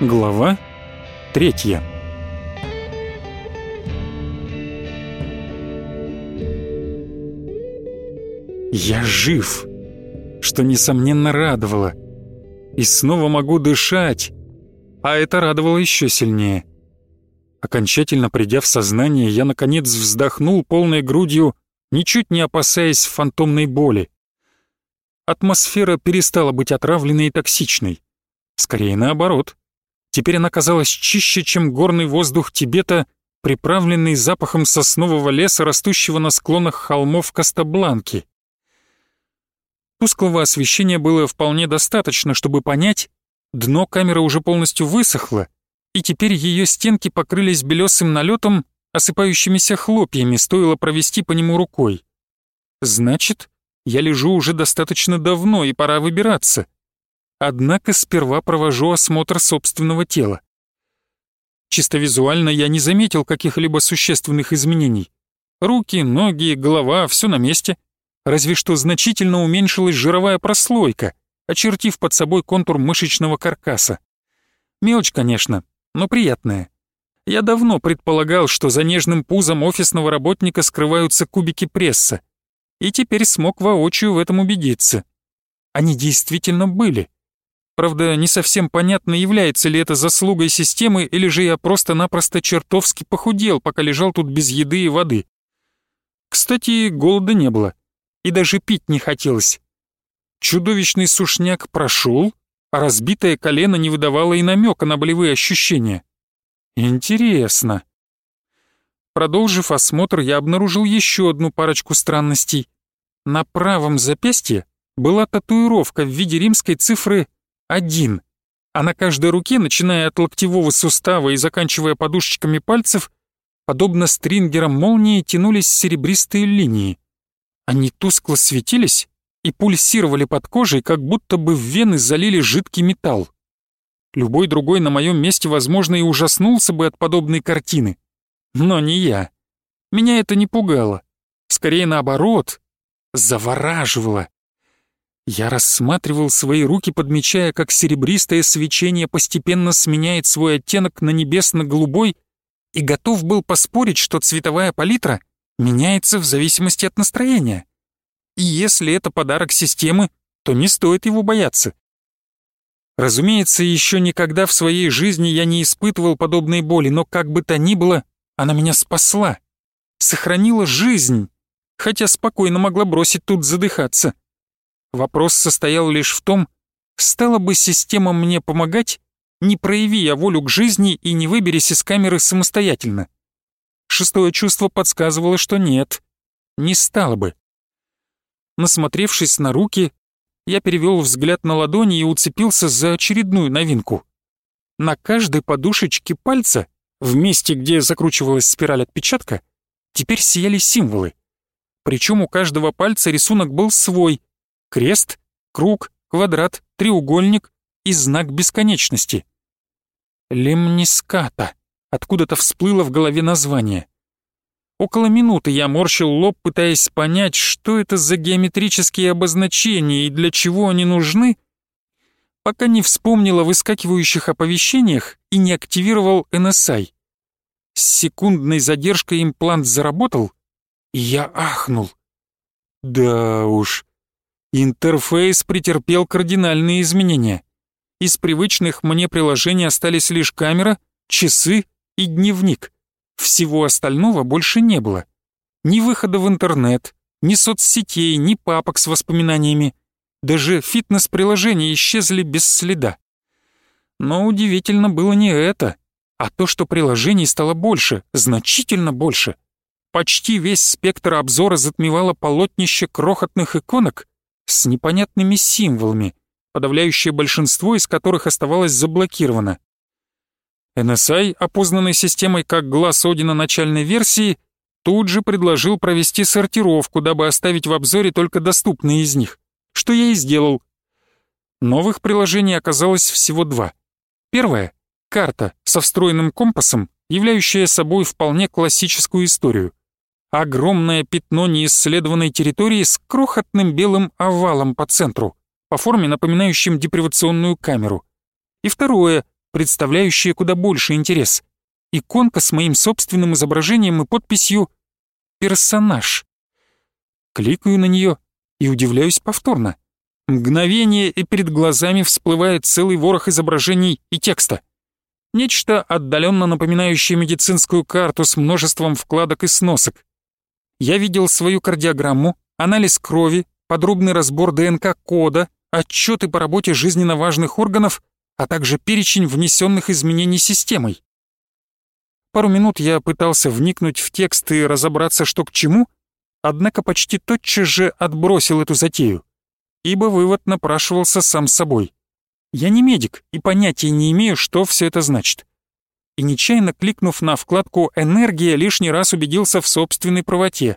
Глава третья. Я жив, что, несомненно, радовало. И снова могу дышать, а это радовало еще сильнее. Окончательно придя в сознание, я, наконец, вздохнул полной грудью, ничуть не опасаясь фантомной боли. Атмосфера перестала быть отравленной и токсичной. Скорее наоборот. Теперь она казалась чище, чем горный воздух Тибета, приправленный запахом соснового леса, растущего на склонах холмов Кастабланки. Тусклого освещения было вполне достаточно, чтобы понять, дно камеры уже полностью высохло, и теперь ее стенки покрылись белесым налетом, осыпающимися хлопьями, стоило провести по нему рукой. Значит, я лежу уже достаточно давно, и пора выбираться. Однако сперва провожу осмотр собственного тела. Чисто визуально я не заметил каких-либо существенных изменений. Руки, ноги, голова — все на месте — разве что значительно уменьшилась жировая прослойка, очертив под собой контур мышечного каркаса. Мелочь, конечно, но приятная. Я давно предполагал, что за нежным пузом офисного работника скрываются кубики пресса, и теперь смог воочию в этом убедиться. Они действительно были. Правда, не совсем понятно, является ли это заслугой системы, или же я просто-напросто чертовски похудел, пока лежал тут без еды и воды. Кстати, голода не было и даже пить не хотелось. Чудовищный сушняк прошел, а разбитое колено не выдавало и намека на болевые ощущения. Интересно. Продолжив осмотр, я обнаружил еще одну парочку странностей. На правом запястье была татуировка в виде римской цифры 1, а на каждой руке, начиная от локтевого сустава и заканчивая подушечками пальцев, подобно стрингерам молнии тянулись серебристые линии. Они тускло светились и пульсировали под кожей, как будто бы в вены залили жидкий металл. Любой другой на моем месте, возможно, и ужаснулся бы от подобной картины. Но не я. Меня это не пугало. Скорее наоборот, завораживало. Я рассматривал свои руки, подмечая, как серебристое свечение постепенно сменяет свой оттенок на небесно-голубой, и готов был поспорить, что цветовая палитра меняется в зависимости от настроения. И если это подарок системы, то не стоит его бояться. Разумеется, еще никогда в своей жизни я не испытывал подобной боли, но как бы то ни было, она меня спасла, сохранила жизнь, хотя спокойно могла бросить тут задыхаться. Вопрос состоял лишь в том, стала бы система мне помогать, не прояви я волю к жизни и не выберись из камеры самостоятельно. Шестое чувство подсказывало, что нет, не стало бы. Насмотревшись на руки, я перевел взгляд на ладони и уцепился за очередную новинку. На каждой подушечке пальца, в месте, где закручивалась спираль отпечатка, теперь сияли символы. Причем у каждого пальца рисунок был свой — крест, круг, квадрат, треугольник и знак бесконечности. Лемниската. Откуда-то всплыло в голове название. Около минуты я морщил лоб, пытаясь понять, что это за геометрические обозначения и для чего они нужны, пока не вспомнил о выскакивающих оповещениях и не активировал NSI. С секундной задержкой имплант заработал, и я ахнул. Да уж, интерфейс претерпел кардинальные изменения. Из привычных мне приложений остались лишь камера, часы и дневник. Всего остального больше не было. Ни выхода в интернет, ни соцсетей, ни папок с воспоминаниями. Даже фитнес-приложения исчезли без следа. Но удивительно было не это, а то, что приложений стало больше, значительно больше. Почти весь спектр обзора затмевало полотнище крохотных иконок с непонятными символами, подавляющее большинство из которых оставалось заблокировано. NSI, опознанный системой как глаз Одина начальной версии, тут же предложил провести сортировку, дабы оставить в обзоре только доступные из них, что я и сделал. Новых приложений оказалось всего два. Первое — карта со встроенным компасом, являющая собой вполне классическую историю. Огромное пятно неисследованной территории с крохотным белым овалом по центру, по форме напоминающим депривационную камеру. И второе — представляющее куда больше интерес. Иконка с моим собственным изображением и подписью «Персонаж». Кликаю на нее и удивляюсь повторно. Мгновение, и перед глазами всплывает целый ворох изображений и текста. Нечто отдаленно напоминающее медицинскую карту с множеством вкладок и сносок. Я видел свою кардиограмму, анализ крови, подробный разбор ДНК-кода, отчеты по работе жизненно важных органов, а также перечень внесенных изменений системой. Пару минут я пытался вникнуть в текст и разобраться, что к чему, однако почти тотчас же отбросил эту затею, ибо вывод напрашивался сам собой. Я не медик и понятия не имею, что все это значит. И нечаянно кликнув на вкладку «Энергия», лишний раз убедился в собственной правоте.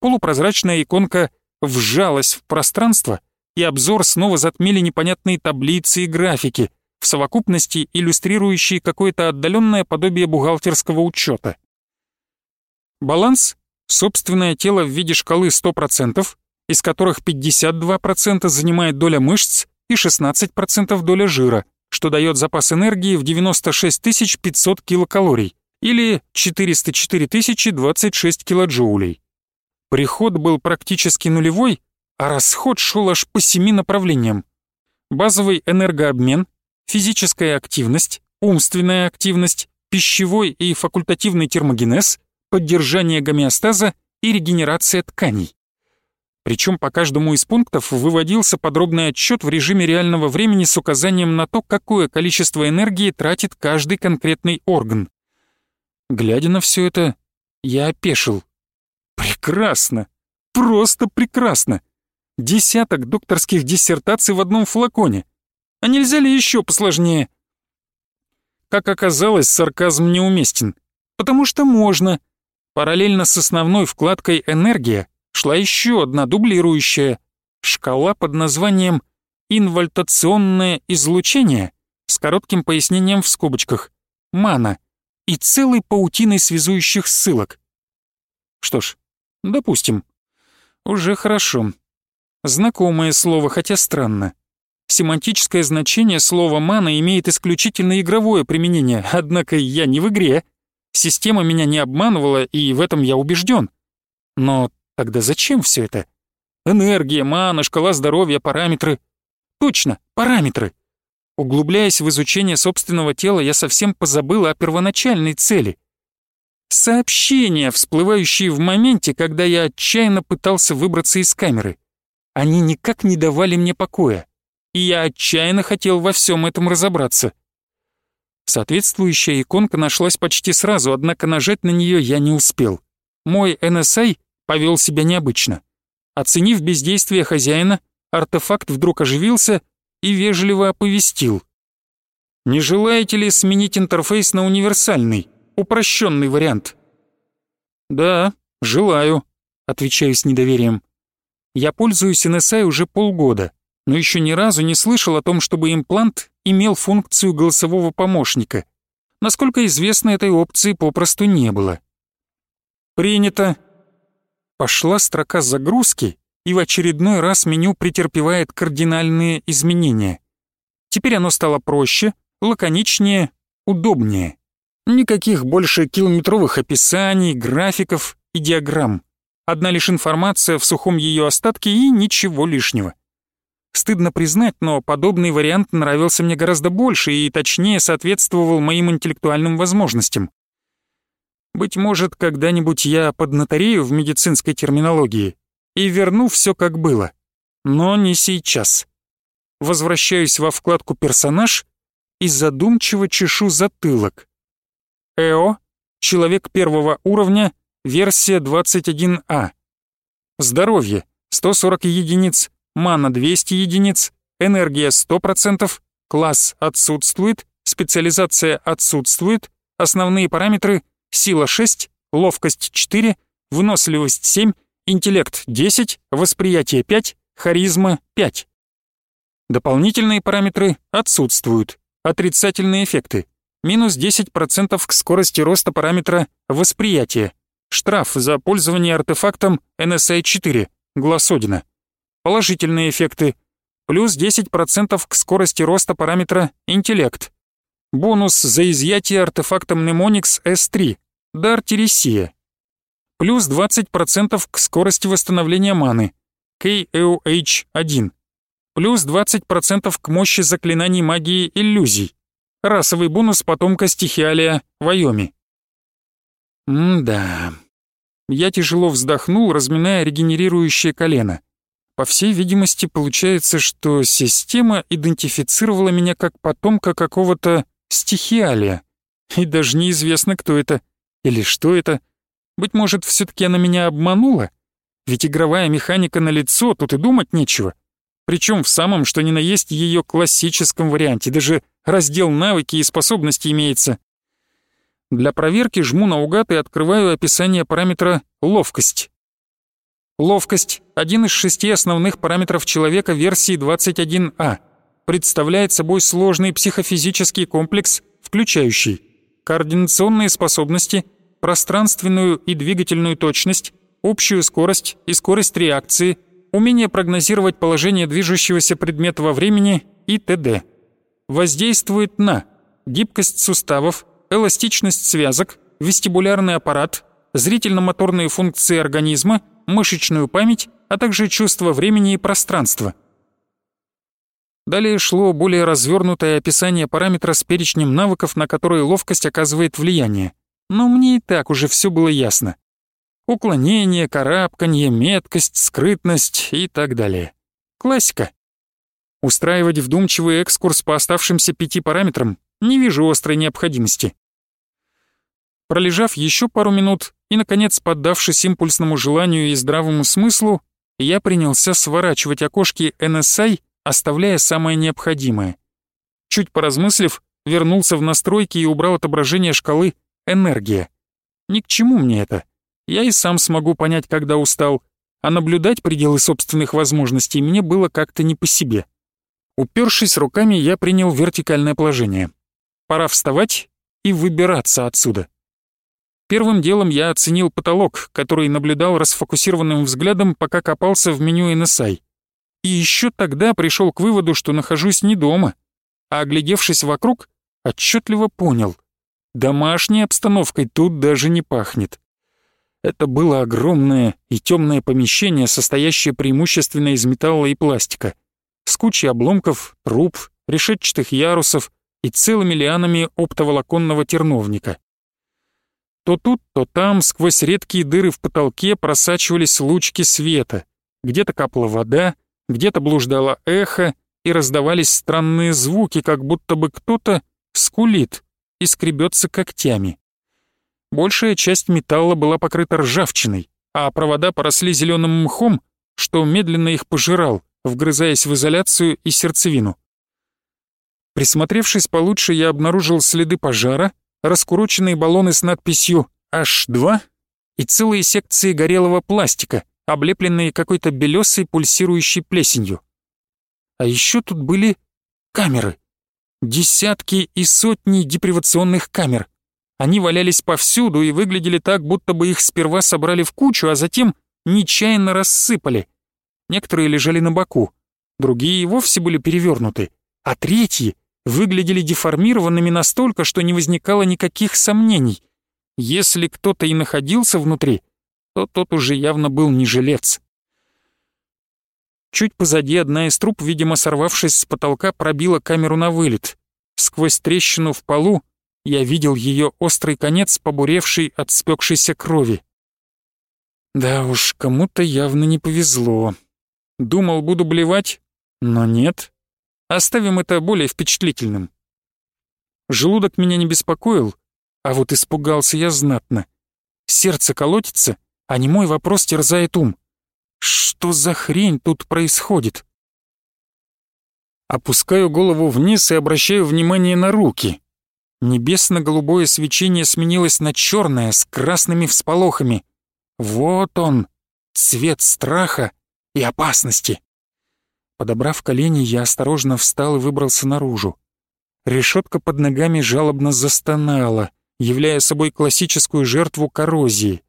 Полупрозрачная иконка вжалась в пространство, и обзор снова затмили непонятные таблицы и графики — в совокупности иллюстрирующие какое-то отдаленное подобие бухгалтерского учета. Баланс — собственное тело в виде шкалы 100%, из которых 52% занимает доля мышц и 16% доля жира, что дает запас энергии в 96 500 килокалорий или 404 026 килоджоулей. Приход был практически нулевой, а расход шел аж по семи направлениям. Базовый энергообмен, физическая активность, умственная активность, пищевой и факультативный термогенез, поддержание гомеостаза и регенерация тканей. Причем по каждому из пунктов выводился подробный отчет в режиме реального времени с указанием на то, какое количество энергии тратит каждый конкретный орган. Глядя на все это, я опешил. Прекрасно! Просто прекрасно! Десяток докторских диссертаций в одном флаконе — а нельзя ли еще посложнее?» Как оказалось, сарказм неуместен. Потому что можно. Параллельно с основной вкладкой «Энергия» шла еще одна дублирующая шкала под названием «Инвольтационное излучение» с коротким пояснением в скобочках «Мана» и целой паутиной связующих ссылок. Что ж, допустим. Уже хорошо. Знакомое слово, хотя странно. Семантическое значение слова «мана» имеет исключительно игровое применение, однако я не в игре. Система меня не обманывала, и в этом я убежден. Но тогда зачем все это? Энергия, мана, шкала здоровья, параметры. Точно, параметры. Углубляясь в изучение собственного тела, я совсем позабыл о первоначальной цели. Сообщения, всплывающие в моменте, когда я отчаянно пытался выбраться из камеры. Они никак не давали мне покоя и я отчаянно хотел во всем этом разобраться. Соответствующая иконка нашлась почти сразу, однако нажать на нее я не успел. Мой NSA повел себя необычно. Оценив бездействие хозяина, артефакт вдруг оживился и вежливо оповестил. «Не желаете ли сменить интерфейс на универсальный, упрощенный вариант?» «Да, желаю», — отвечаю с недоверием. «Я пользуюсь NSA уже полгода, но еще ни разу не слышал о том, чтобы имплант имел функцию голосового помощника. Насколько известно, этой опции попросту не было. «Принято». Пошла строка загрузки, и в очередной раз меню претерпевает кардинальные изменения. Теперь оно стало проще, лаконичнее, удобнее. Никаких больше километровых описаний, графиков и диаграмм. Одна лишь информация в сухом ее остатке и ничего лишнего. Стыдно признать, но подобный вариант нравился мне гораздо больше и точнее соответствовал моим интеллектуальным возможностям. Быть может, когда-нибудь я поднаторею в медицинской терминологии и верну все как было. Но не сейчас. Возвращаюсь во вкладку «Персонаж» и задумчиво чешу затылок. ЭО, человек первого уровня, версия 21А. Здоровье, 140 единиц, мана 200 единиц, энергия 100%, класс отсутствует, специализация отсутствует, основные параметры сила 6, ловкость 4, выносливость 7, интеллект 10, восприятие 5, харизма 5. Дополнительные параметры отсутствуют. Отрицательные эффекты. Минус 10% к скорости роста параметра восприятия. Штраф за пользование артефактом NSA-4, глаз. Положительные эффекты. Плюс 10% к скорости роста параметра «интеллект». Бонус за изъятие артефакта Мнемоникс S3. Дар Тересия. Плюс 20% к скорости восстановления маны. KOH-1. Плюс 20% к мощи заклинаний магии иллюзий. Расовый бонус потомка стихиалия Вайоми. М-да. Я тяжело вздохнул, разминая регенерирующее колено. По всей видимости, получается, что система идентифицировала меня как потомка какого-то стихиалия. И даже неизвестно, кто это или что это. Быть может, все таки она меня обманула? Ведь игровая механика на лицо, тут и думать нечего. Причем в самом, что ни на есть ее классическом варианте, даже раздел навыки и способности имеется. Для проверки жму наугад и открываю описание параметра «ловкость». Ловкость – один из шести основных параметров человека версии 21А. Представляет собой сложный психофизический комплекс, включающий координационные способности, пространственную и двигательную точность, общую скорость и скорость реакции, умение прогнозировать положение движущегося предмета во времени и т.д. Воздействует на гибкость суставов, эластичность связок, вестибулярный аппарат, зрительно-моторные функции организма, мышечную память, а также чувство времени и пространства. Далее шло более развернутое описание параметра с перечнем навыков, на которые ловкость оказывает влияние. Но мне и так уже все было ясно. Уклонение, карабканье, меткость, скрытность и так далее. Классика. Устраивать вдумчивый экскурс по оставшимся пяти параметрам не вижу острой необходимости. Пролежав еще пару минут и, наконец, поддавшись импульсному желанию и здравому смыслу, я принялся сворачивать окошки NSI, оставляя самое необходимое. Чуть поразмыслив, вернулся в настройки и убрал отображение шкалы «Энергия». Ни к чему мне это. Я и сам смогу понять, когда устал, а наблюдать пределы собственных возможностей мне было как-то не по себе. Упершись руками, я принял вертикальное положение. Пора вставать и выбираться отсюда. Первым делом я оценил потолок, который наблюдал расфокусированным взглядом, пока копался в меню NSI. И еще тогда пришел к выводу, что нахожусь не дома, а оглядевшись вокруг, отчетливо понял. Домашней обстановкой тут даже не пахнет. Это было огромное и темное помещение, состоящее преимущественно из металла и пластика, с кучей обломков, труб, решетчатых ярусов, и целыми лианами оптоволоконного терновника. То тут, то там, сквозь редкие дыры в потолке просачивались лучки света. Где-то капала вода, где-то блуждало эхо, и раздавались странные звуки, как будто бы кто-то скулит и скребется когтями. Большая часть металла была покрыта ржавчиной, а провода поросли зеленым мхом, что медленно их пожирал, вгрызаясь в изоляцию и сердцевину. Присмотревшись получше, я обнаружил следы пожара, раскуроченные баллоны с надписью H2 и целые секции горелого пластика, облепленные какой-то белесой пульсирующей плесенью. А еще тут были камеры. Десятки и сотни депривационных камер. Они валялись повсюду и выглядели так, будто бы их сперва собрали в кучу, а затем нечаянно рассыпали. Некоторые лежали на боку, другие и вовсе были перевернуты, а третьи выглядели деформированными настолько, что не возникало никаких сомнений. Если кто-то и находился внутри, то тот уже явно был не жилец. Чуть позади одна из труб, видимо, сорвавшись с потолка, пробила камеру на вылет. Сквозь трещину в полу я видел ее острый конец, побуревший от спекшейся крови. Да уж, кому-то явно не повезло. Думал, буду блевать, но нет. Оставим это более впечатлительным. Желудок меня не беспокоил, а вот испугался я знатно. Сердце колотится, а не мой вопрос терзает ум. Что за хрень тут происходит? Опускаю голову вниз и обращаю внимание на руки. Небесно-голубое свечение сменилось на черное с красными всполохами. Вот он, цвет страха и опасности. Подобрав колени, я осторожно встал и выбрался наружу. Решетка под ногами жалобно застонала, являя собой классическую жертву коррозии.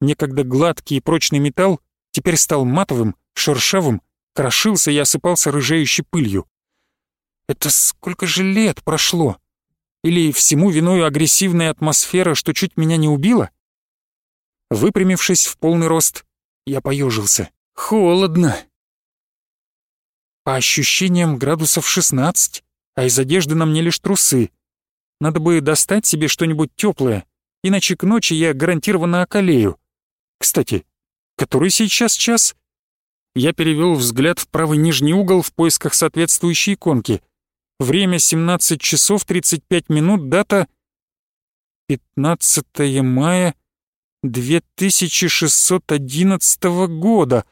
Некогда гладкий и прочный металл теперь стал матовым, шершавым, крошился и осыпался рыжеющей пылью. Это сколько же лет прошло? Или всему виною агрессивная атмосфера, что чуть меня не убила? Выпрямившись в полный рост, я поежился. Холодно. По ощущениям градусов 16, а из одежды на мне лишь трусы. Надо бы достать себе что-нибудь теплое, иначе к ночи я гарантированно околею. Кстати, который сейчас час? Я перевел взгляд в правый нижний угол в поисках соответствующей иконки. Время 17 часов 35 минут, дата 15 мая 2611 года.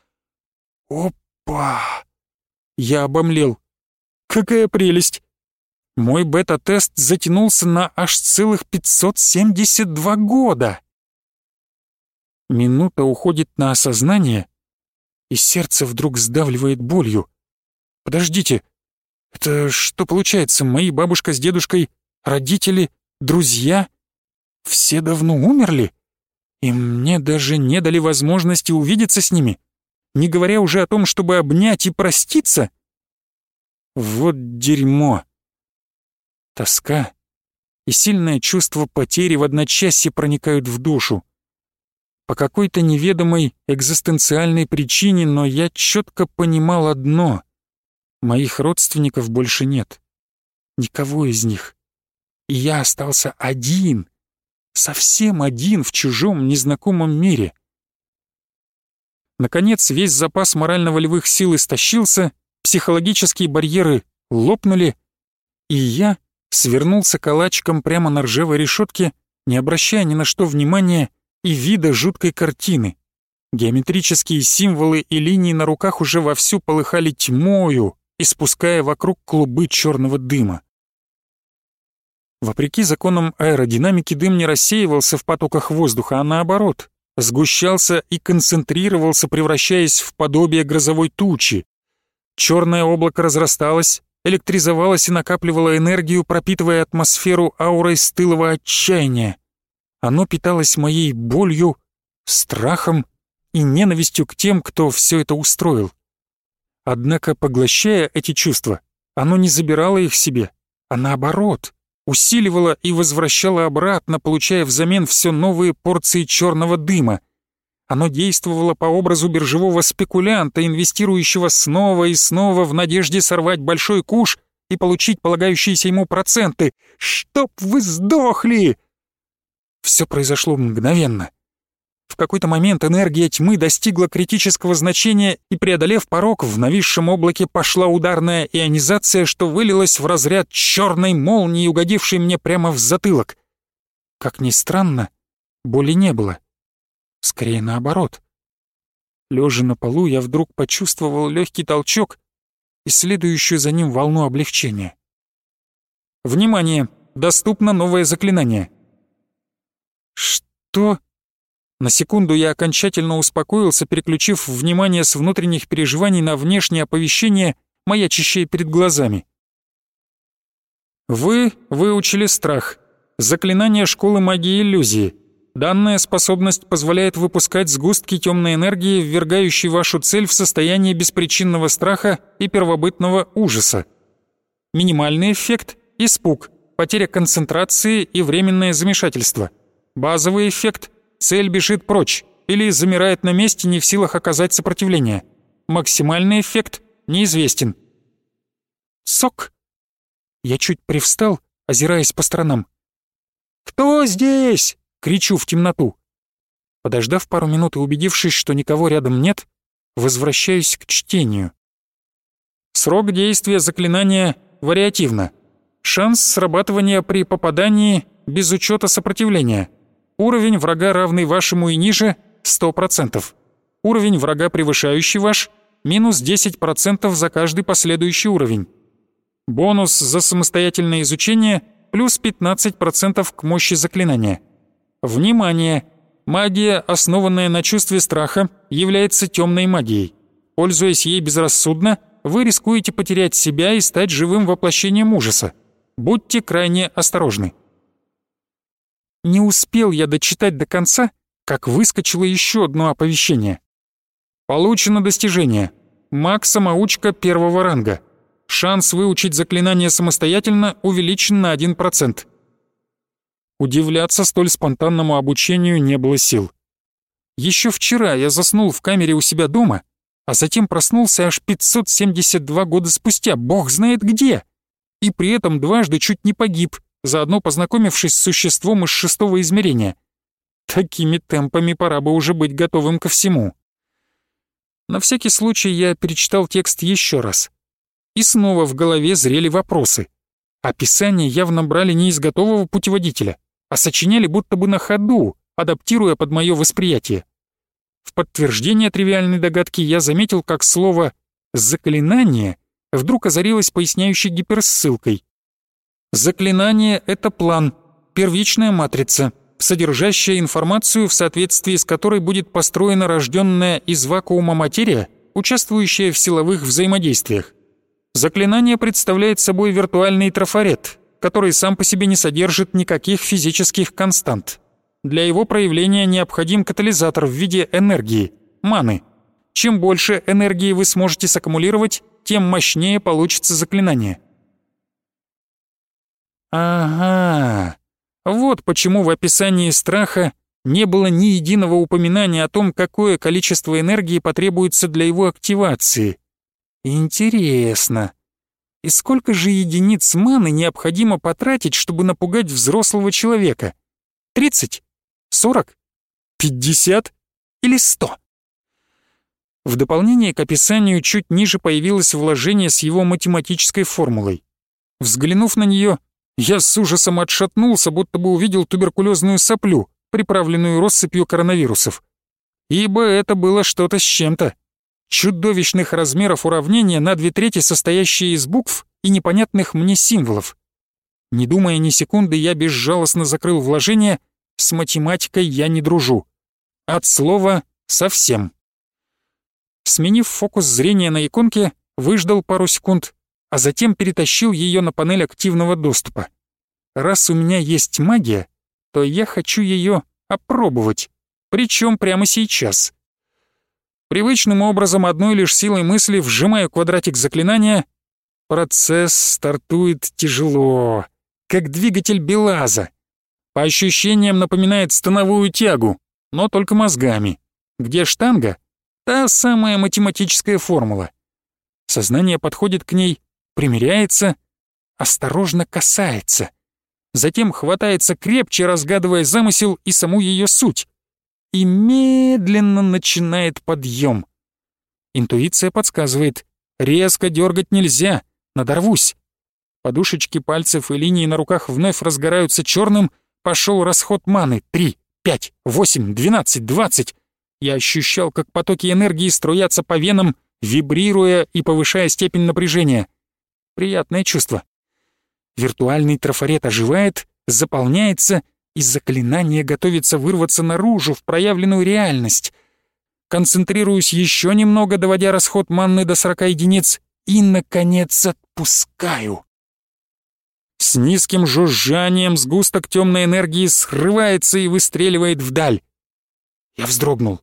Опа! Я обомлел. Какая прелесть! Мой бета-тест затянулся на аж целых 572 года. Минута уходит на осознание, и сердце вдруг сдавливает болью. Подождите, это что получается, мои бабушка с дедушкой, родители, друзья, все давно умерли? И мне даже не дали возможности увидеться с ними, не говоря уже о том, чтобы обнять и проститься? Вот дерьмо. Тоска и сильное чувство потери в одночасье проникают в душу. По какой-то неведомой экзистенциальной причине, но я четко понимал одно — моих родственников больше нет. Никого из них. И я остался один, совсем один в чужом незнакомом мире. Наконец, весь запас морально-волевых сил истощился, психологические барьеры лопнули, и я свернулся калачиком прямо на ржавой решетке, не обращая ни на что внимания и вида жуткой картины. Геометрические символы и линии на руках уже вовсю полыхали тьмою, испуская вокруг клубы черного дыма. Вопреки законам аэродинамики дым не рассеивался в потоках воздуха, а наоборот, сгущался и концентрировался, превращаясь в подобие грозовой тучи. Черное облако разрасталось, электризовалась и накапливала энергию, пропитывая атмосферу аурой стылого отчаяния. Оно питалось моей болью, страхом и ненавистью к тем, кто все это устроил. Однако, поглощая эти чувства, оно не забирало их себе, а наоборот, усиливало и возвращало обратно, получая взамен все новые порции черного дыма. Оно действовало по образу биржевого спекулянта, инвестирующего снова и снова в надежде сорвать большой куш и получить полагающиеся ему проценты. «Чтоб вы сдохли!» Все произошло мгновенно. В какой-то момент энергия тьмы достигла критического значения и, преодолев порог, в нависшем облаке пошла ударная ионизация, что вылилась в разряд черной молнии, угодившей мне прямо в затылок. Как ни странно, боли не было. Скорее наоборот. Лежа на полу, я вдруг почувствовал легкий толчок и следующую за ним волну облегчения. Внимание! Доступно новое заклинание. Что? На секунду я окончательно успокоился, переключив внимание с внутренних переживаний на внешнее оповещение, маячащее перед глазами. Вы выучили страх. Заклинание школы магии иллюзии. Данная способность позволяет выпускать сгустки темной энергии, ввергающей вашу цель в состояние беспричинного страха и первобытного ужаса. Минимальный эффект – испуг, потеря концентрации и временное замешательство. Базовый эффект – цель бежит прочь или замирает на месте, не в силах оказать сопротивление. Максимальный эффект неизвестен. Сок. Я чуть привстал, озираясь по сторонам. «Кто здесь?» кричу в темноту. Подождав пару минут и убедившись, что никого рядом нет, возвращаюсь к чтению. Срок действия заклинания вариативно. Шанс срабатывания при попадании без учета сопротивления. Уровень врага равный вашему и ниже 100%. Уровень врага превышающий ваш минус 10% за каждый последующий уровень. Бонус за самостоятельное изучение плюс 15% к мощи заклинания. Внимание! Магия, основанная на чувстве страха, является темной магией. Пользуясь ей безрассудно, вы рискуете потерять себя и стать живым воплощением ужаса. Будьте крайне осторожны. Не успел я дочитать до конца, как выскочило еще одно оповещение. Получено достижение. Маг-самоучка первого ранга. Шанс выучить заклинание самостоятельно увеличен на 1%. Удивляться столь спонтанному обучению не было сил. Еще вчера я заснул в камере у себя дома, а затем проснулся аж 572 года спустя, бог знает где, и при этом дважды чуть не погиб, заодно познакомившись с существом из шестого измерения. Такими темпами пора бы уже быть готовым ко всему. На всякий случай я перечитал текст еще раз. И снова в голове зрели вопросы. Описания явно брали не из готового путеводителя, а сочиняли будто бы на ходу, адаптируя под мое восприятие. В подтверждение тривиальной догадки я заметил, как слово «заклинание» вдруг озарилось поясняющей гиперссылкой. Заклинание — это план, первичная матрица, содержащая информацию, в соответствии с которой будет построена рожденная из вакуума материя, участвующая в силовых взаимодействиях. Заклинание представляет собой виртуальный трафарет, который сам по себе не содержит никаких физических констант. Для его проявления необходим катализатор в виде энергии, маны. Чем больше энергии вы сможете саккумулировать, тем мощнее получится заклинание. Ага, вот почему в описании страха не было ни единого упоминания о том, какое количество энергии потребуется для его активации. Интересно. И сколько же единиц маны необходимо потратить, чтобы напугать взрослого человека? 30? 40? 50? Или 100? В дополнение к описанию чуть ниже появилось вложение с его математической формулой. Взглянув на нее, я с ужасом отшатнулся, будто бы увидел туберкулезную соплю, приправленную россыпью коронавирусов. Ибо это было что-то с чем-то. Чудовищных размеров уравнения на две трети состоящие из букв и непонятных мне символов. Не думая ни секунды, я безжалостно закрыл вложение, с математикой я не дружу. От слова «совсем». Сменив фокус зрения на иконке, выждал пару секунд, а затем перетащил ее на панель активного доступа. Раз у меня есть магия, то я хочу ее опробовать, причем прямо сейчас. Привычным образом одной лишь силой мысли вжимаю квадратик заклинания. Процесс стартует тяжело, как двигатель Белаза. По ощущениям напоминает становую тягу, но только мозгами. Где штанга, Та самая математическая формула. Сознание подходит к ней, примеряется, осторожно касается. Затем хватается крепче, разгадывая замысел и саму ее суть. И медленно начинает подъем. Интуиция подсказывает, резко дергать нельзя, надорвусь. Подушечки пальцев и линии на руках вновь разгораются черным, пошел расход маны. Три, пять, восемь, двенадцать, двадцать. Я ощущал, как потоки энергии струятся по венам, вибрируя и повышая степень напряжения. Приятное чувство. Виртуальный трафарет оживает, заполняется, и заклинание готовится вырваться наружу в проявленную реальность. Концентрируюсь еще немного, доводя расход манны до 40 единиц, и, наконец, отпускаю. С низким жужжанием сгусток темной энергии срывается и выстреливает вдаль. Я вздрогнул.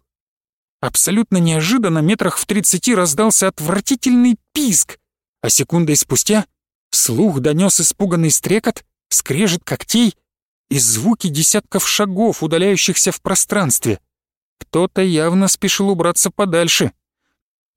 Абсолютно неожиданно метрах в тридцати раздался отвратительный писк, а секундой спустя слух донес испуганный стрекот, скрежет когтей и звуки десятков шагов, удаляющихся в пространстве. Кто-то явно спешил убраться подальше.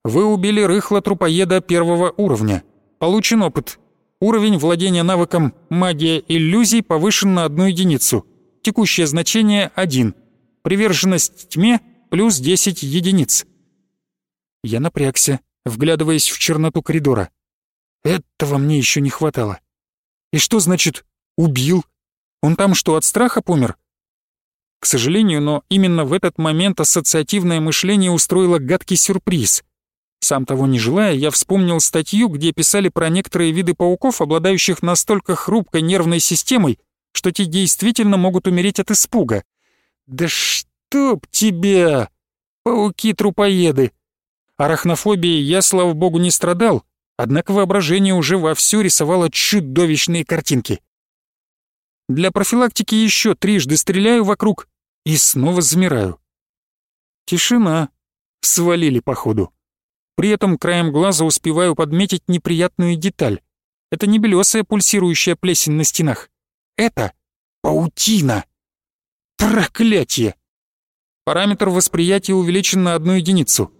Вы убили рыхло-трупоеда первого уровня. Получен опыт. Уровень владения навыком «Магия иллюзий» повышен на одну единицу. Текущее значение — 1. Приверженность тьме — плюс 10 единиц. Я напрягся, вглядываясь в черноту коридора. Этого мне еще не хватало. И что значит «убил»? Он там что, от страха помер? К сожалению, но именно в этот момент ассоциативное мышление устроило гадкий сюрприз. Сам того не желая, я вспомнил статью, где писали про некоторые виды пауков, обладающих настолько хрупкой нервной системой, что те действительно могут умереть от испуга. Да что? «Чтоб тебя! Пауки-трупоеды!» Арахнофобией я, слава богу, не страдал, однако воображение уже вовсю рисовало чудовищные картинки. Для профилактики еще трижды стреляю вокруг и снова замираю. Тишина. Свалили, походу. При этом краем глаза успеваю подметить неприятную деталь. Это не белесая пульсирующая плесень на стенах. Это Паутина! Проклятие! Параметр восприятия увеличен на одну единицу.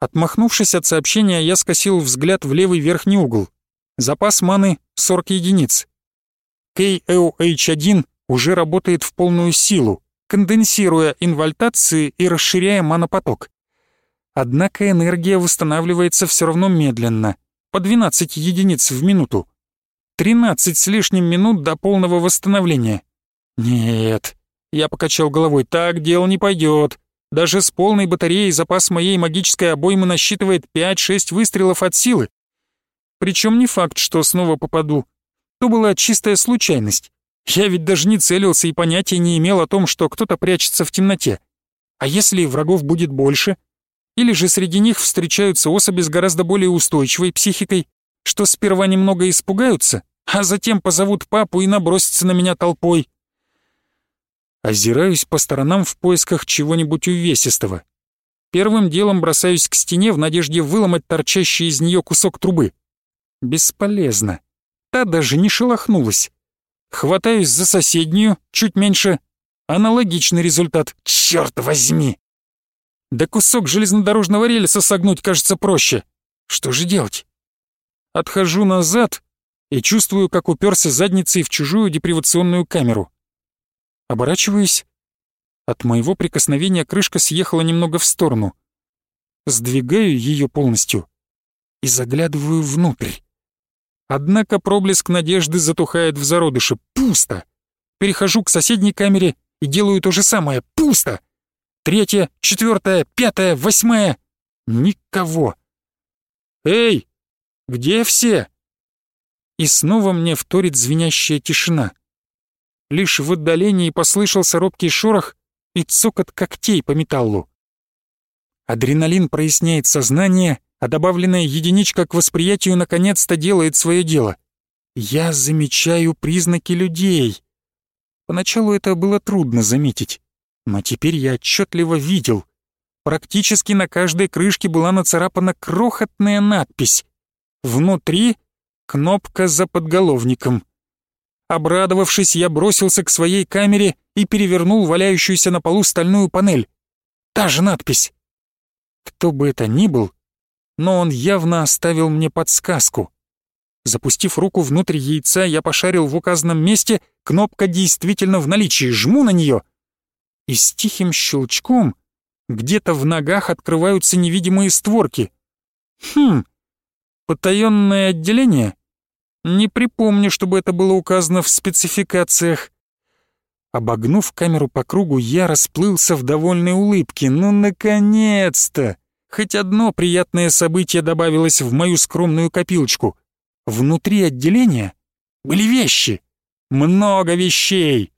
Отмахнувшись от сообщения, я скосил взгляд в левый верхний угол. Запас маны — 40 единиц. KOH-1 уже работает в полную силу, конденсируя инвольтации и расширяя манопоток. Однако энергия восстанавливается все равно медленно, по 12 единиц в минуту. 13 с лишним минут до полного восстановления. Нет, я покачал головой, так дело не пойдет. Даже с полной батареей запас моей магической обоймы насчитывает 5-6 выстрелов от силы. Причем не факт, что снова попаду. То была чистая случайность. Я ведь даже не целился и понятия не имел о том, что кто-то прячется в темноте. А если врагов будет больше? Или же среди них встречаются особи с гораздо более устойчивой психикой, что сперва немного испугаются, а затем позовут папу и набросятся на меня толпой. Озираюсь по сторонам в поисках чего-нибудь увесистого. Первым делом бросаюсь к стене в надежде выломать торчащий из нее кусок трубы. Бесполезно. Та даже не шелохнулась. Хватаюсь за соседнюю, чуть меньше. Аналогичный результат. Черт возьми! Да кусок железнодорожного рельса согнуть кажется проще. Что же делать? Отхожу назад и чувствую, как уперся задницей в чужую депривационную камеру. Оборачиваюсь. От моего прикосновения крышка съехала немного в сторону. Сдвигаю ее полностью и заглядываю внутрь. Однако проблеск надежды затухает в зародыше. Пусто. Перехожу к соседней камере и делаю то же самое. Пусто. Третья, четвертая, пятая, восьмая. Никого. «Эй, где все?» И снова мне вторит звенящая тишина. Лишь в отдалении послышался робкий шорох и цокот когтей по металлу. Адреналин проясняет сознание, а добавленная единичка к восприятию наконец-то делает свое дело. Я замечаю признаки людей. Поначалу это было трудно заметить, но теперь я отчетливо видел. Практически на каждой крышке была нацарапана крохотная надпись. Внутри — кнопка за подголовником — Обрадовавшись, я бросился к своей камере и перевернул валяющуюся на полу стальную панель. Та же надпись. Кто бы это ни был, но он явно оставил мне подсказку. Запустив руку внутрь яйца, я пошарил в указанном месте, кнопка действительно в наличии, жму на нее. И с тихим щелчком где-то в ногах открываются невидимые створки. Хм, потаённое отделение? Не припомню, чтобы это было указано в спецификациях. Обогнув камеру по кругу, я расплылся в довольной улыбке. Ну, наконец-то! Хоть одно приятное событие добавилось в мою скромную копилочку. Внутри отделения были вещи. Много вещей.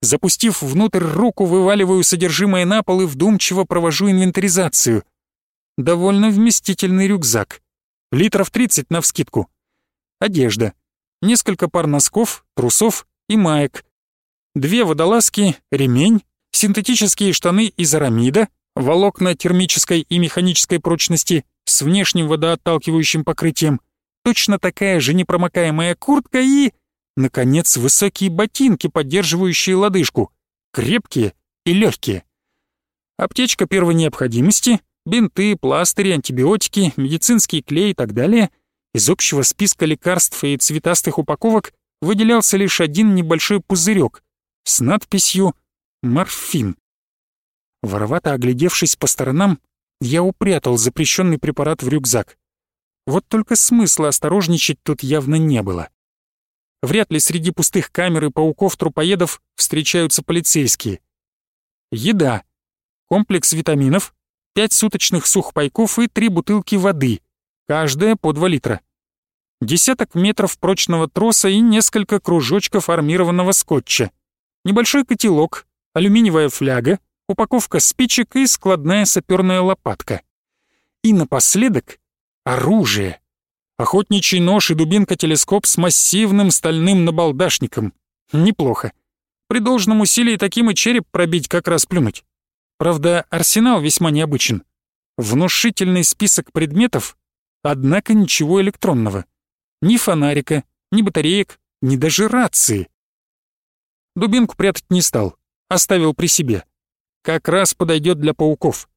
Запустив внутрь руку, вываливаю содержимое на пол и вдумчиво провожу инвентаризацию. Довольно вместительный рюкзак. Литров 30 навскидку одежда, несколько пар носков, трусов и маек, две водолазки, ремень, синтетические штаны из арамида, волокна термической и механической прочности с внешним водоотталкивающим покрытием, точно такая же непромокаемая куртка и, наконец, высокие ботинки, поддерживающие лодыжку, крепкие и легкие. Аптечка первой необходимости, бинты, пластыри, антибиотики, медицинский клей и так далее — из общего списка лекарств и цветастых упаковок выделялся лишь один небольшой пузырек с надписью «Морфин». Воровато оглядевшись по сторонам, я упрятал запрещенный препарат в рюкзак. Вот только смысла осторожничать тут явно не было. Вряд ли среди пустых камер и пауков-трупоедов встречаются полицейские. Еда. Комплекс витаминов, пять суточных сухпайков и три бутылки воды, каждая по 2 литра. Десяток метров прочного троса и несколько кружочков армированного скотча. Небольшой котелок, алюминиевая фляга, упаковка спичек и складная саперная лопатка. И напоследок оружие. Охотничий нож и дубинка-телескоп с массивным стальным набалдашником. Неплохо. При должном усилии таким и череп пробить, как раз плюнуть. Правда, арсенал весьма необычен. Внушительный список предметов, Однако ничего электронного. Ни фонарика, ни батареек, ни даже рации. Дубинку прятать не стал, оставил при себе. Как раз подойдет для пауков.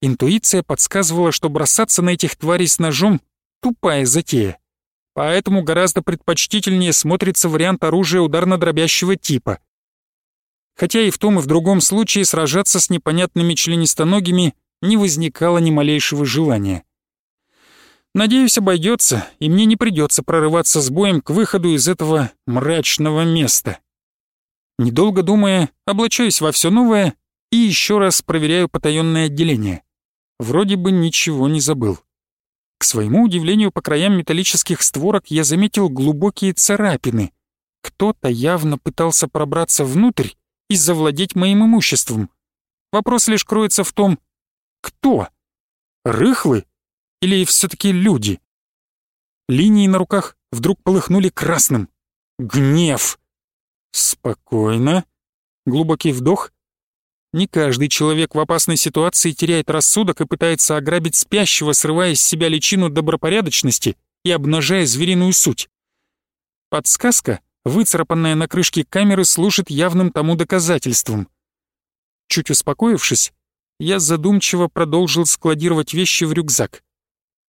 Интуиция подсказывала, что бросаться на этих тварей с ножом — тупая затея. Поэтому гораздо предпочтительнее смотрится вариант оружия ударно-дробящего типа. Хотя и в том, и в другом случае сражаться с непонятными членистоногими не возникало ни малейшего желания. Надеюсь, обойдется, и мне не придется прорываться с боем к выходу из этого мрачного места. Недолго думая, облачаюсь во все новое и еще раз проверяю потаенное отделение. Вроде бы ничего не забыл. К своему удивлению, по краям металлических створок я заметил глубокие царапины. Кто-то явно пытался пробраться внутрь и завладеть моим имуществом. Вопрос лишь кроется в том, кто? Рыхлы или все-таки люди? Линии на руках вдруг полыхнули красным. Гнев. Спокойно. Глубокий вдох. Не каждый человек в опасной ситуации теряет рассудок и пытается ограбить спящего, срывая с себя личину добропорядочности и обнажая звериную суть. Подсказка, выцарапанная на крышке камеры, служит явным тому доказательством. Чуть успокоившись, я задумчиво продолжил складировать вещи в рюкзак.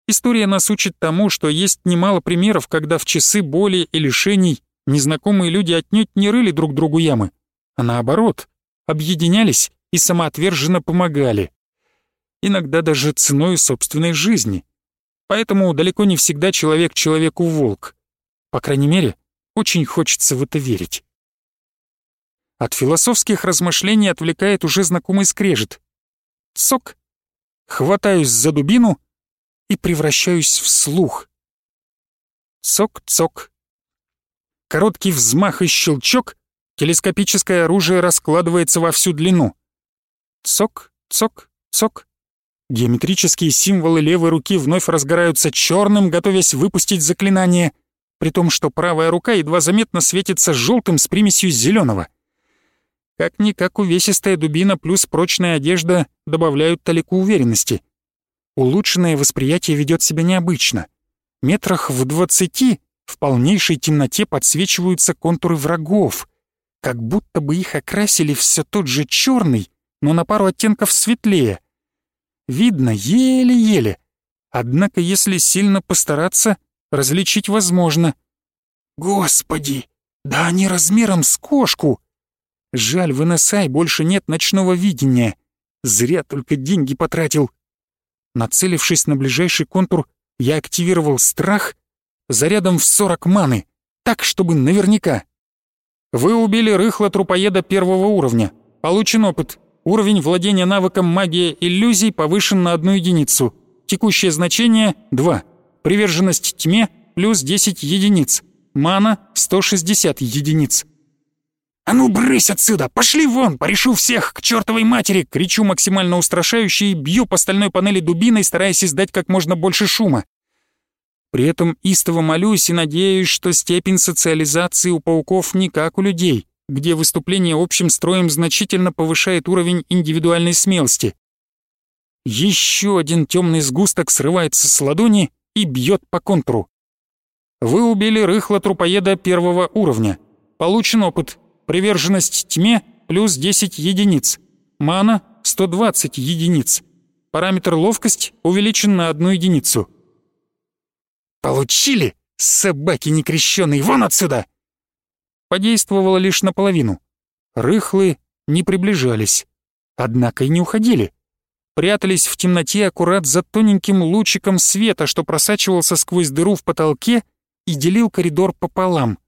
История нас учит тому, что есть немало примеров, когда в часы боли и лишений незнакомые люди отнюдь не рыли друг другу ямы, а наоборот, объединялись и самоотверженно помогали. Иногда даже ценой собственной жизни. Поэтому далеко не всегда человек человеку волк. По крайней мере, очень хочется в это верить. От философских размышлений отвлекает уже знакомый скрежет. Цок. Хватаюсь за дубину — и превращаюсь в слух. Цок-цок. Короткий взмах и щелчок, телескопическое оружие раскладывается во всю длину. Цок, цок, цок. Геометрические символы левой руки вновь разгораются черным, готовясь выпустить заклинание, при том, что правая рука едва заметно светится желтым с примесью зеленого. Как-никак увесистая дубина плюс прочная одежда добавляют талику уверенности — улучшенное восприятие ведет себя необычно. Метрах в двадцати в полнейшей темноте подсвечиваются контуры врагов, как будто бы их окрасили все тот же черный, но на пару оттенков светлее. Видно еле-еле, однако если сильно постараться, различить возможно. Господи, да они размером с кошку! Жаль, в НСА больше нет ночного видения. Зря только деньги потратил. Нацелившись на ближайший контур, я активировал страх зарядом в 40 маны, так, чтобы наверняка. Вы убили рыхло-трупоеда первого уровня. Получен опыт. Уровень владения навыком магия иллюзий повышен на одну единицу. Текущее значение — 2. Приверженность тьме — плюс 10 единиц. Мана — 160 единиц. «А ну, брысь отсюда! Пошли вон! Порешу всех! К чертовой матери!» Кричу максимально устрашающе и бью по стальной панели дубиной, стараясь издать как можно больше шума. При этом истово молюсь и надеюсь, что степень социализации у пауков не как у людей, где выступление общим строем значительно повышает уровень индивидуальной смелости. Еще один темный сгусток срывается с ладони и бьет по контуру. Вы убили рыхло-трупоеда первого уровня. Получен опыт Приверженность тьме плюс 10 единиц. Мана 120 единиц. Параметр ловкость увеличен на одну единицу. «Получили, собаки некрещенные, вон отсюда!» Подействовало лишь наполовину. Рыхлые не приближались, однако и не уходили. Прятались в темноте аккурат за тоненьким лучиком света, что просачивался сквозь дыру в потолке и делил коридор пополам.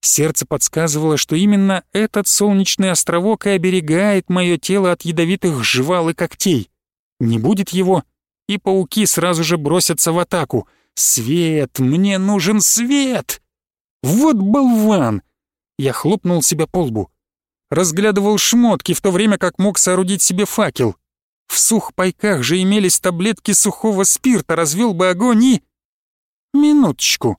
Сердце подсказывало, что именно этот солнечный островок и оберегает мое тело от ядовитых жвал и когтей. Не будет его, и пауки сразу же бросятся в атаку. «Свет! Мне нужен свет!» «Вот болван!» Я хлопнул себя по лбу. Разглядывал шмотки, в то время как мог соорудить себе факел. В сухпайках же имелись таблетки сухого спирта, развел бы огонь и... Минуточку.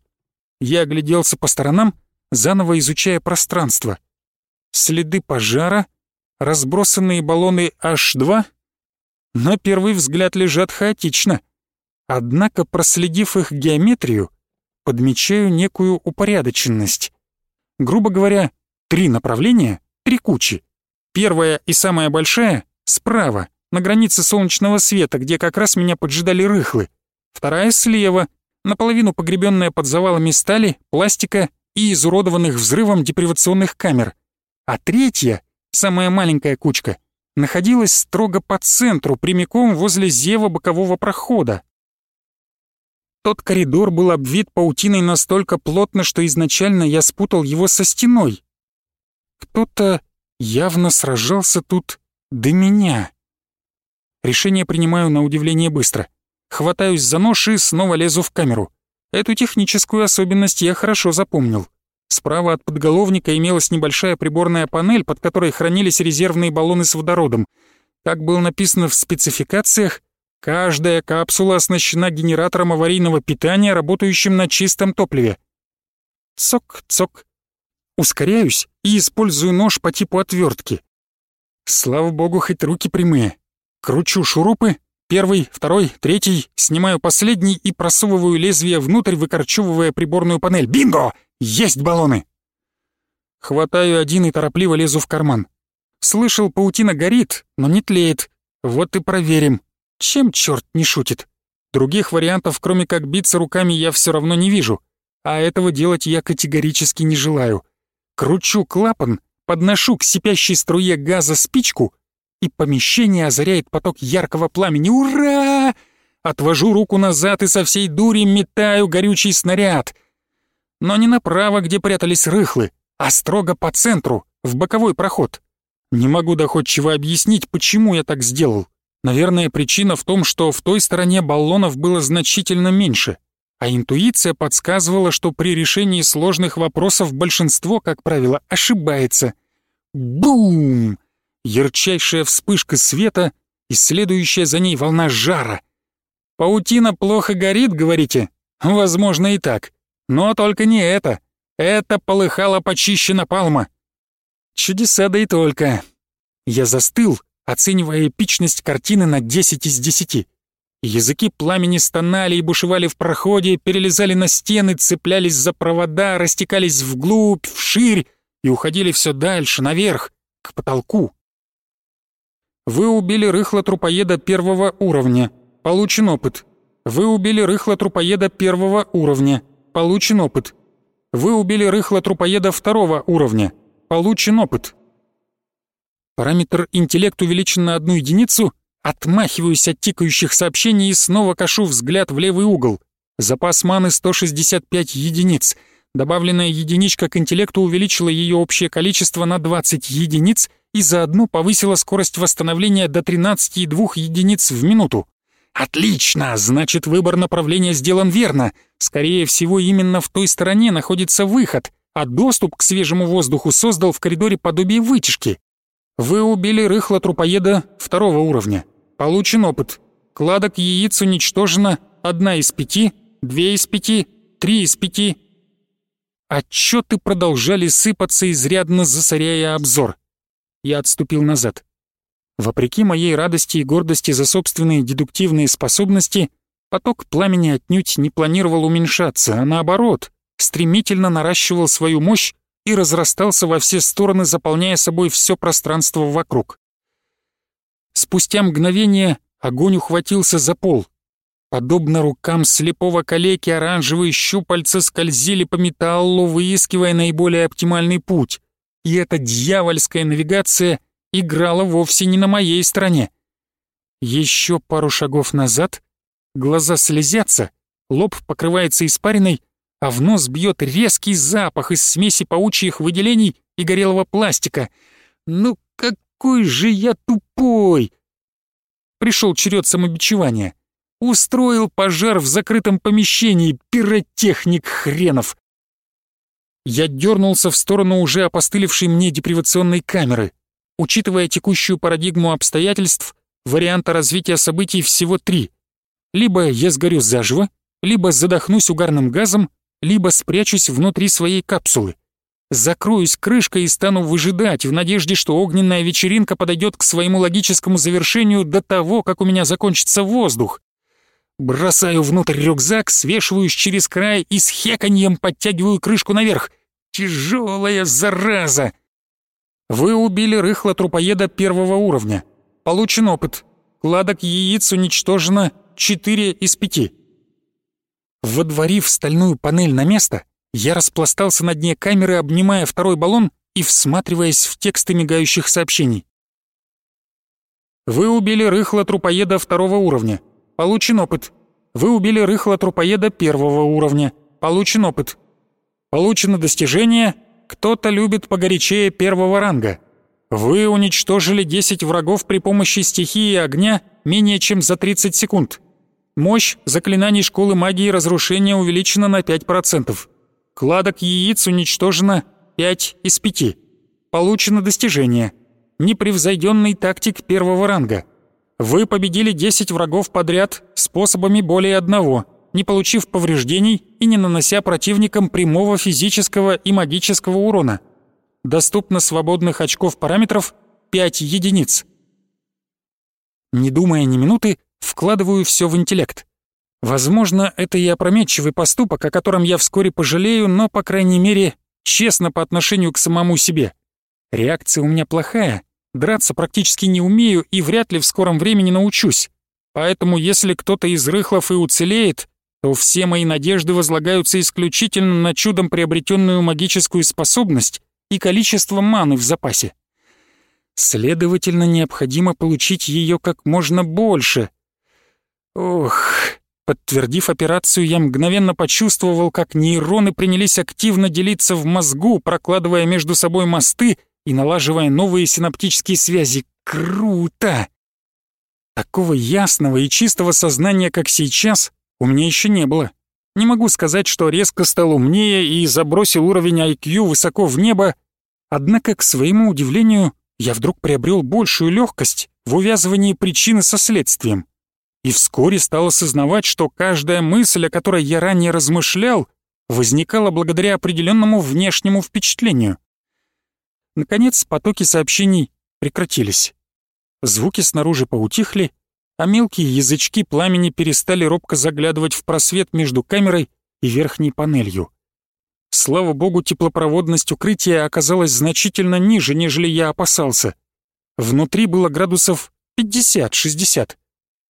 Я огляделся по сторонам, заново изучая пространство. Следы пожара, разбросанные баллоны H2 на первый взгляд лежат хаотично. Однако, проследив их геометрию, подмечаю некую упорядоченность. Грубо говоря, Три направления, три кучи. Первая и самая большая — справа, на границе солнечного света, где как раз меня поджидали рыхлы. Вторая слева, наполовину погребенная под завалами стали, пластика и изуродованных взрывом депривационных камер. А третья, самая маленькая кучка, находилась строго по центру, прямиком возле зева бокового прохода. Тот коридор был обвит паутиной настолько плотно, что изначально я спутал его со стеной. Кто-то явно сражался тут до меня. Решение принимаю на удивление быстро. Хватаюсь за нож и снова лезу в камеру. Эту техническую особенность я хорошо запомнил. Справа от подголовника имелась небольшая приборная панель, под которой хранились резервные баллоны с водородом. Как было написано в спецификациях, каждая капсула оснащена генератором аварийного питания, работающим на чистом топливе. Цок-цок. Ускоряюсь и использую нож по типу отвертки. Слава богу, хоть руки прямые. Кручу шурупы, Первый, второй, третий, снимаю последний и просовываю лезвие внутрь, выкорчевывая приборную панель. Бинго! Есть баллоны! Хватаю один и торопливо лезу в карман. Слышал, паутина горит, но не тлеет. Вот и проверим. Чем черт не шутит? Других вариантов, кроме как биться руками, я все равно не вижу. А этого делать я категорически не желаю. Кручу клапан, подношу к сипящей струе газа спичку и помещение озаряет поток яркого пламени. Ура! Отвожу руку назад и со всей дури метаю горючий снаряд. Но не направо, где прятались рыхлы, а строго по центру, в боковой проход. Не могу доходчиво объяснить, почему я так сделал. Наверное, причина в том, что в той стороне баллонов было значительно меньше, а интуиция подсказывала, что при решении сложных вопросов большинство, как правило, ошибается. Бум! Ярчайшая вспышка света и следующая за ней волна жара. «Паутина плохо горит, говорите? Возможно и так. Но только не это. Это полыхало почище напалма. Чудеса да и только. Я застыл, оценивая эпичность картины на 10 из 10. Языки пламени стонали и бушевали в проходе, перелезали на стены, цеплялись за провода, растекались вглубь, вширь и уходили все дальше, наверх, к потолку. Вы убили рыхло-трупоеда первого уровня. Получен опыт. Вы убили рыхло-трупоеда первого уровня. Получен опыт. Вы убили рыхло-трупоеда второго уровня. Получен опыт. Параметр интеллект увеличен на одну единицу. Отмахиваюсь от тикающих сообщений и снова кашу взгляд в левый угол. Запас маны 165 единиц. Добавленная единичка к интеллекту увеличила ее общее количество на 20 единиц и заодно повысила скорость восстановления до 13,2 единиц в минуту. Отлично, значит выбор направления сделан верно. Скорее всего, именно в той стороне находится выход, а доступ к свежему воздуху создал в коридоре подобие вытяжки. Вы убили рыхло-трупоеда второго уровня. Получен опыт. Кладок яиц уничтожено одна из пяти, две из пяти, три из пяти. Отчеты продолжали сыпаться, изрядно засоряя обзор я отступил назад. Вопреки моей радости и гордости за собственные дедуктивные способности, поток пламени отнюдь не планировал уменьшаться, а наоборот, стремительно наращивал свою мощь и разрастался во все стороны, заполняя собой все пространство вокруг. Спустя мгновение огонь ухватился за пол. Подобно рукам слепого калеки, оранжевые щупальца скользили по металлу, выискивая наиболее оптимальный путь и эта дьявольская навигация играла вовсе не на моей стороне. Еще пару шагов назад глаза слезятся, лоб покрывается испариной, а в нос бьет резкий запах из смеси паучьих выделений и горелого пластика. Ну какой же я тупой! Пришел черед самобичевания. Устроил пожар в закрытом помещении, пиротехник хренов. Я дернулся в сторону уже опостылевшей мне депривационной камеры. Учитывая текущую парадигму обстоятельств, варианта развития событий всего три. Либо я сгорю заживо, либо задохнусь угарным газом, либо спрячусь внутри своей капсулы. Закроюсь крышкой и стану выжидать в надежде, что огненная вечеринка подойдет к своему логическому завершению до того, как у меня закончится воздух. Бросаю внутрь рюкзак, свешиваюсь через край и с хеканьем подтягиваю крышку наверх. Тяжелая зараза! Вы убили рыхло-трупоеда первого уровня. Получен опыт. Кладок яиц уничтожено 4 из 5. Водворив стальную панель на место, я распластался на дне камеры, обнимая второй баллон и всматриваясь в тексты мигающих сообщений. Вы убили рыхло-трупоеда второго уровня. Получен опыт. Вы убили рыхло-трупоеда первого уровня. Получен опыт. Получено достижение «Кто-то любит погорячее первого ранга». Вы уничтожили 10 врагов при помощи стихии огня менее чем за 30 секунд. Мощь заклинаний школы магии разрушения увеличена на 5%. Кладок яиц уничтожено 5 из 5. Получено достижение. Непревзойденный тактик первого ранга. Вы победили 10 врагов подряд способами более одного, не получив повреждений и не нанося противникам прямого физического и магического урона. Доступно свободных очков параметров 5 единиц. Не думая ни минуты, вкладываю все в интеллект. Возможно, это и опрометчивый поступок, о котором я вскоре пожалею, но, по крайней мере, честно по отношению к самому себе. Реакция у меня плохая, драться практически не умею и вряд ли в скором времени научусь. Поэтому если кто-то из рыхлов и уцелеет, то все мои надежды возлагаются исключительно на чудом приобретенную магическую способность и количество маны в запасе. Следовательно, необходимо получить ее как можно больше. Ох, подтвердив операцию, я мгновенно почувствовал, как нейроны принялись активно делиться в мозгу, прокладывая между собой мосты и налаживая новые синаптические связи. Круто! Такого ясного и чистого сознания, как сейчас, у меня еще не было. Не могу сказать, что резко стал умнее и забросил уровень IQ высоко в небо, однако, к своему удивлению, я вдруг приобрел большую легкость в увязывании причины со следствием. И вскоре стал осознавать, что каждая мысль, о которой я ранее размышлял, возникала благодаря определенному внешнему впечатлению. Наконец, потоки сообщений прекратились. Звуки снаружи поутихли, а мелкие язычки пламени перестали робко заглядывать в просвет между камерой и верхней панелью. Слава богу, теплопроводность укрытия оказалась значительно ниже, нежели я опасался. Внутри было градусов 50-60.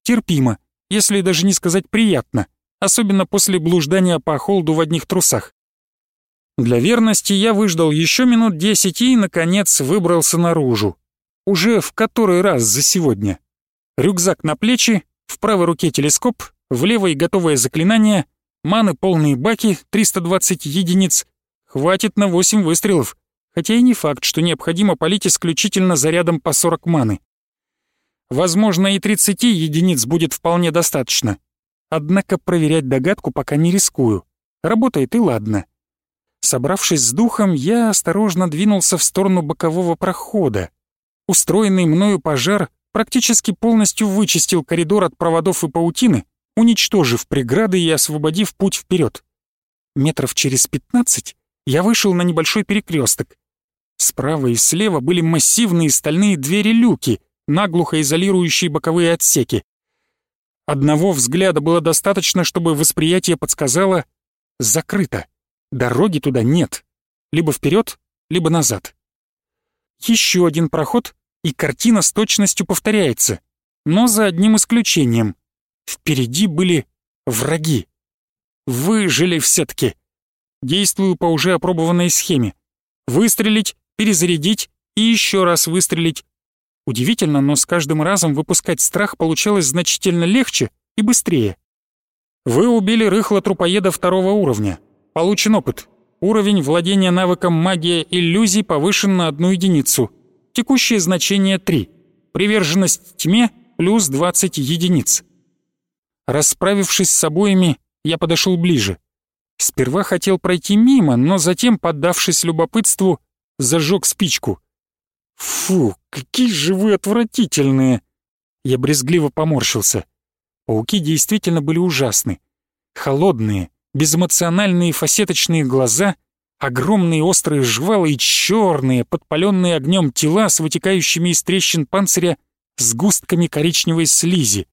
Терпимо, если даже не сказать приятно, особенно после блуждания по холду в одних трусах. Для верности я выждал еще минут десять и, наконец, выбрался наружу. Уже в который раз за сегодня. Рюкзак на плечи, в правой руке телескоп, в левой готовое заклинание, маны полные баки, 320 единиц. Хватит на 8 выстрелов, хотя и не факт, что необходимо полить исключительно зарядом по 40 маны. Возможно, и 30 единиц будет вполне достаточно. Однако проверять догадку пока не рискую. Работает и ладно. Собравшись с духом, я осторожно двинулся в сторону бокового прохода. Устроенный мною пожар практически полностью вычистил коридор от проводов и паутины, уничтожив преграды и освободив путь вперед. Метров через пятнадцать я вышел на небольшой перекресток. Справа и слева были массивные стальные двери-люки, наглухо изолирующие боковые отсеки. Одного взгляда было достаточно, чтобы восприятие подсказало «закрыто». Дороги туда нет. Либо вперед, либо назад. Еще один проход, и картина с точностью повторяется. Но за одним исключением. Впереди были враги. Выжили все-таки. Действую по уже опробованной схеме. Выстрелить, перезарядить и еще раз выстрелить. Удивительно, но с каждым разом выпускать страх получалось значительно легче и быстрее. Вы убили рыхло-трупоеда второго уровня. Получен опыт. Уровень владения навыком магия иллюзий повышен на одну единицу. Текущее значение 3. Приверженность тьме плюс 20 единиц. Расправившись с обоими, я подошел ближе. Сперва хотел пройти мимо, но затем, поддавшись любопытству, зажег спичку. «Фу, какие же вы отвратительные!» Я брезгливо поморщился. Пауки действительно были ужасны. Холодные, безэмоциональные фасеточные глаза, огромные острые жвала и черные, подпаленные огнем тела с вытекающими из трещин панциря сгустками коричневой слизи.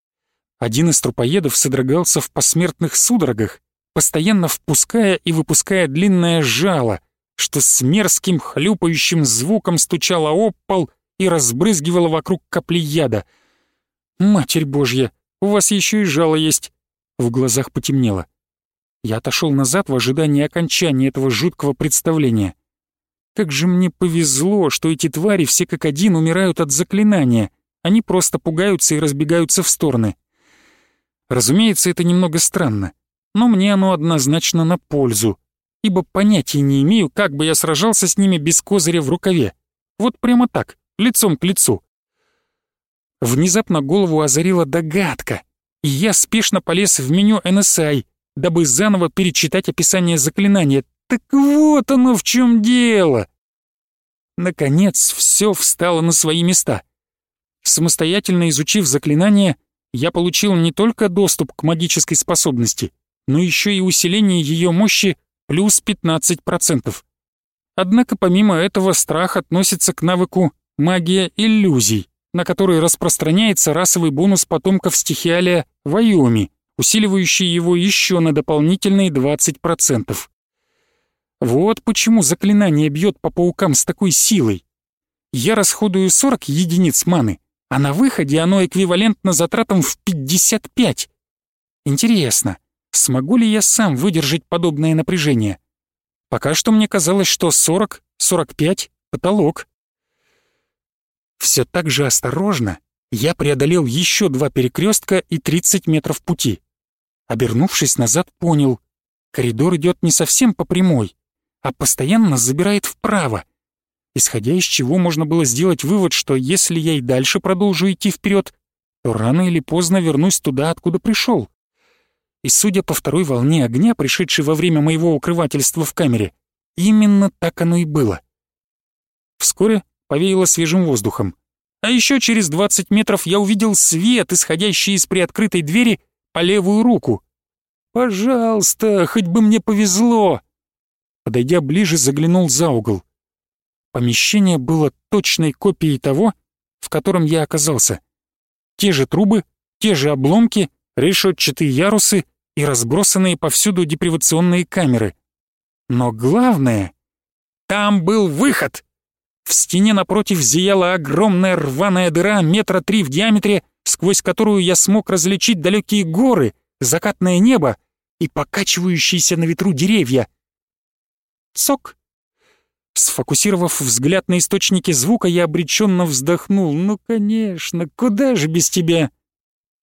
Один из трупоедов содрогался в посмертных судорогах, постоянно впуская и выпуская длинное жало, что с мерзким хлюпающим звуком стучала об пол и разбрызгивала вокруг капли яда. «Матерь Божья, у вас еще и жало есть!» В глазах потемнело. Я отошел назад в ожидании окончания этого жуткого представления. Как же мне повезло, что эти твари все как один умирают от заклинания. Они просто пугаются и разбегаются в стороны. Разумеется, это немного странно, но мне оно однозначно на пользу, ибо понятия не имею, как бы я сражался с ними без козыря в рукаве. Вот прямо так, лицом к лицу. Внезапно голову озарила догадка, и я спешно полез в меню NSI, дабы заново перечитать описание заклинания. Так вот оно в чем дело! Наконец, все встало на свои места. Самостоятельно изучив заклинание, я получил не только доступ к магической способности, но еще и усиление ее мощи плюс 15%. Однако помимо этого страх относится к навыку «магия иллюзий», на который распространяется расовый бонус потомков стихиалия Вайоми, усиливающий его еще на дополнительные 20%. Вот почему заклинание бьет по паукам с такой силой. Я расходую 40 единиц маны, а на выходе оно эквивалентно затратам в 55. Интересно, смогу ли я сам выдержать подобное напряжение? Пока что мне казалось, что 40-45 — потолок. Все так же осторожно я преодолел еще два перекрестка и 30 метров пути. Обернувшись назад, понял, коридор идет не совсем по прямой, а постоянно забирает вправо, исходя из чего можно было сделать вывод, что если я и дальше продолжу идти вперед, то рано или поздно вернусь туда, откуда пришел. И судя по второй волне огня, пришедшей во время моего укрывательства в камере, именно так оно и было. Вскоре повеяло свежим воздухом. А еще через 20 метров я увидел свет, исходящий из приоткрытой двери по левую руку. «Пожалуйста, хоть бы мне повезло!» Подойдя ближе, заглянул за угол. Помещение было точной копией того, в котором я оказался. Те же трубы, те же обломки, решетчатые ярусы и разбросанные повсюду депривационные камеры. Но главное, там был выход! В стене напротив зияла огромная рваная дыра метра три в диаметре, сквозь которую я смог различить далекие горы, закатное небо и покачивающиеся на ветру деревья. Цок! Сфокусировав взгляд на источнике звука, я обреченно вздохнул. «Ну, конечно, куда же без тебя?»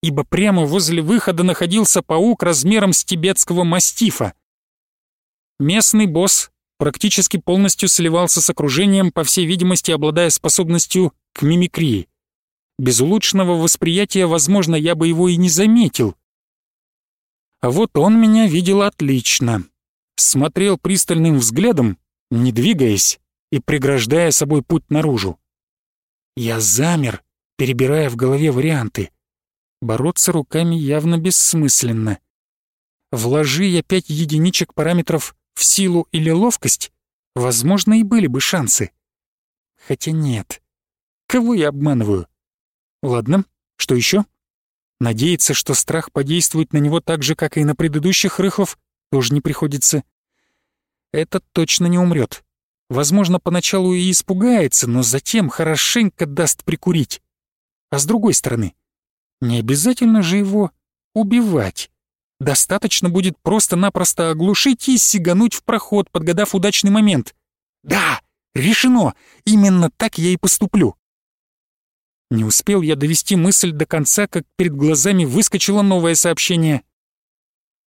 Ибо прямо возле выхода находился паук размером с тибетского мастифа. Местный босс практически полностью сливался с окружением, по всей видимости, обладая способностью к мимикрии. Без улучшенного восприятия, возможно, я бы его и не заметил. А вот он меня видел отлично. Смотрел пристальным взглядом, не двигаясь и преграждая собой путь наружу. Я замер, перебирая в голове варианты. Бороться руками явно бессмысленно. Вложи я пять единичек параметров в силу или ловкость, возможно, и были бы шансы. Хотя нет. Кого я обманываю? Ладно, что еще? Надеяться, что страх подействует на него так же, как и на предыдущих рыхлов, тоже не приходится. Этот точно не умрет. Возможно, поначалу и испугается, но затем хорошенько даст прикурить. А с другой стороны, не обязательно же его убивать. Достаточно будет просто-напросто оглушить и сигануть в проход, подгадав удачный момент. Да, решено, именно так я и поступлю. Не успел я довести мысль до конца, как перед глазами выскочило новое сообщение.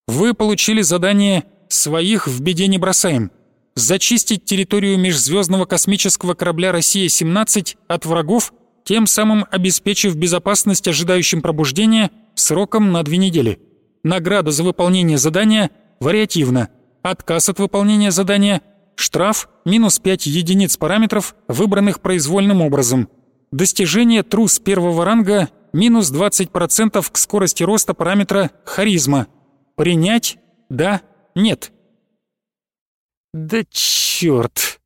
Вы получили задание «Своих в беде не бросаем». Зачистить территорию межзвездного космического корабля «Россия-17» от врагов, тем самым обеспечив безопасность ожидающим пробуждения сроком на две недели. Награда за выполнение задания вариативна. Отказ от выполнения задания – штраф минус 5 единиц параметров, выбранных произвольным образом. Достижение трус первого ранга минус 20% к скорости роста параметра харизма. Принять – да, нет. Да чёрт!